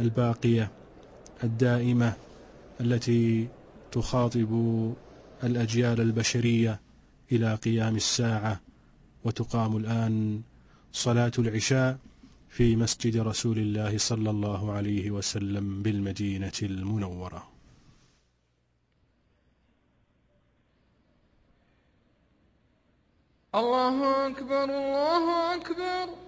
الباقية الدائمة التي تخاطب الأجيال البشرية إلى قيام الساعة وتقام الآن صلاة العشاء في مسجد رسول الله صلى الله عليه وسلم بالمدينة المنورة. الله أكبر الله أكبر.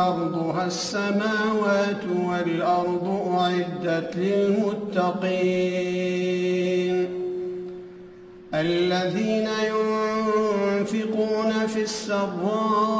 عرضها السماوات والأرض أعدت للمتقين الذين ينفقون في السراء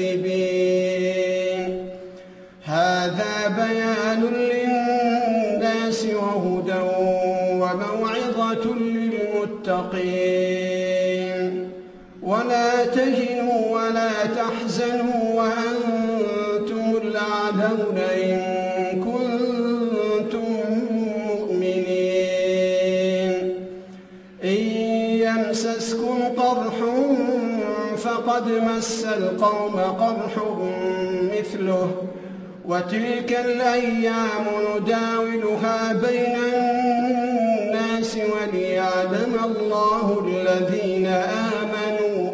المكذبين. هذا بيان للناس وهدى وموعظة للمتقين. ولا تهنوا ولا تحزنوا وأنتم الأعلون القوم قرح مثله وتلك الأيام نداولها بين الناس وليعلم الله الذين آمنوا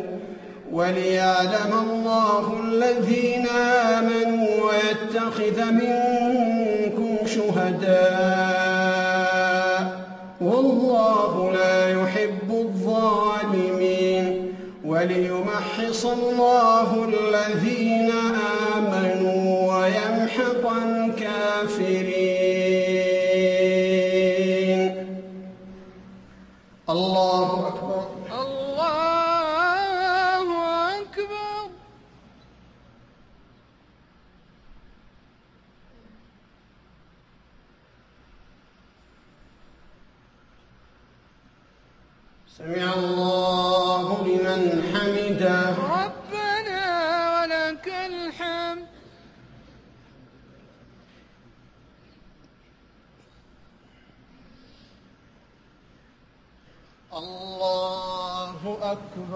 وليعلم الله الذين آمنوا ويتخذ منكم شهداء وليمحص الله الذين آمنوا ويمحق الكافرين. الله أكبر. الله أكبر. سمع الله لمن حمده ربنا ولك الحمد الله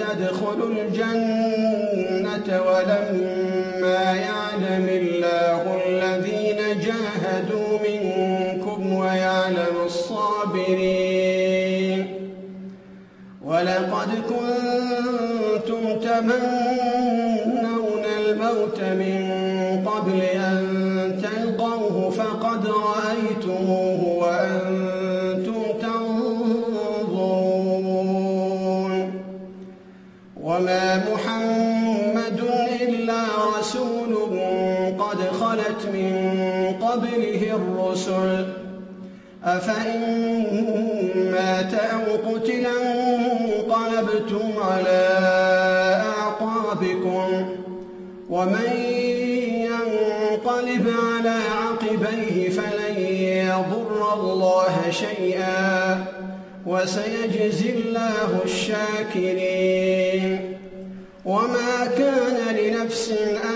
تدخلوا الجنة ولما يعلم الله الذين جاهدوا منكم ويعلم الصابرين ولقد كنتم تمنون الموت من قبل خلت من قبله الرسل. أفإن مات أو قتل انقلبتم على أعقابكم. ومن ينقلب على عقبيه فلن يضر الله شيئا وسيجزي الله الشاكرين. وما كان لنفس أن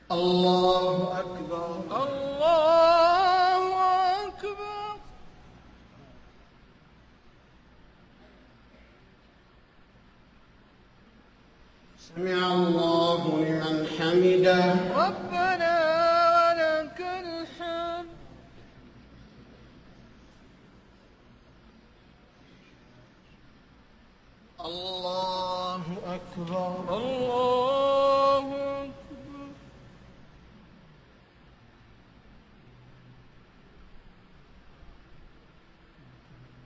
الله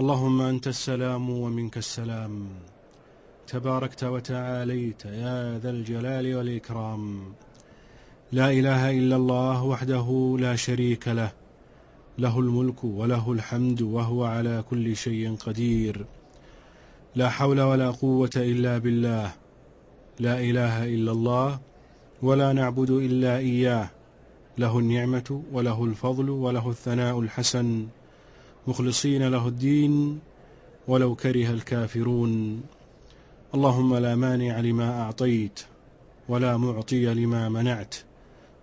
اللهم أنت السلام ومنك السلام. تباركت وتعاليت يا ذا الجلال والإكرام. لا إله إلا الله وحده لا شريك له. له الملك وله الحمد وهو على كل شيء قدير. لا حول ولا قوة إلا بالله. لا إله إلا الله ولا نعبد إلا إياه. له النعمة وله الفضل وله الثناء الحسن. مخلصين له الدين ولو كره الكافرون. اللهم لا مانع لما أعطيت ولا معطي لما منعت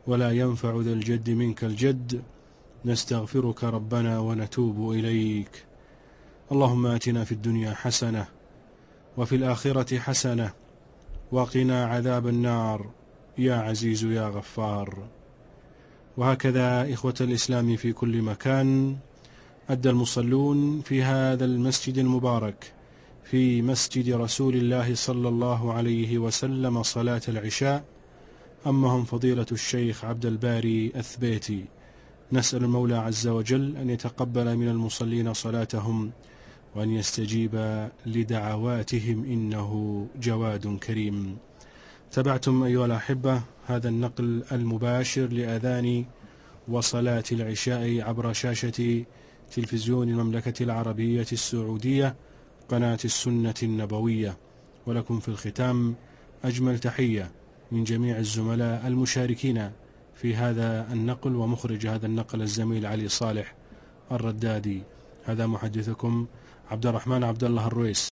ولا ينفع ذا الجد منك الجد. نستغفرك ربنا ونتوب إليك. اللهم آتنا في الدنيا حسنة وفي الآخرة حسنة وقنا عذاب النار. يا عزيز يا غفار. وهكذا إخوة الإسلام في كل مكان. أدى المصلون في هذا المسجد المبارك في مسجد رسول الله صلى الله عليه وسلم صلاة العشاء. أمهم فضيلة الشيخ عبد الباري أثبيتي نسأل المولى عز وجل أن يتقبل من المصلين صلاتهم وأن يستجيب لدعواتهم إنه جواد كريم. تبعتم أيها الأحبة هذا النقل المباشر لأذان وصلاة العشاء عبر شاشة تلفزيون المملكة العربية السعودية قناة السنة النبوية. ولكم في الختام أجمل تحية من جميع الزملاء المشاركين في هذا النقل ومخرج هذا النقل الزميل علي صالح الردادي. هذا محدثكم عبد الرحمن عبد الله الرويس.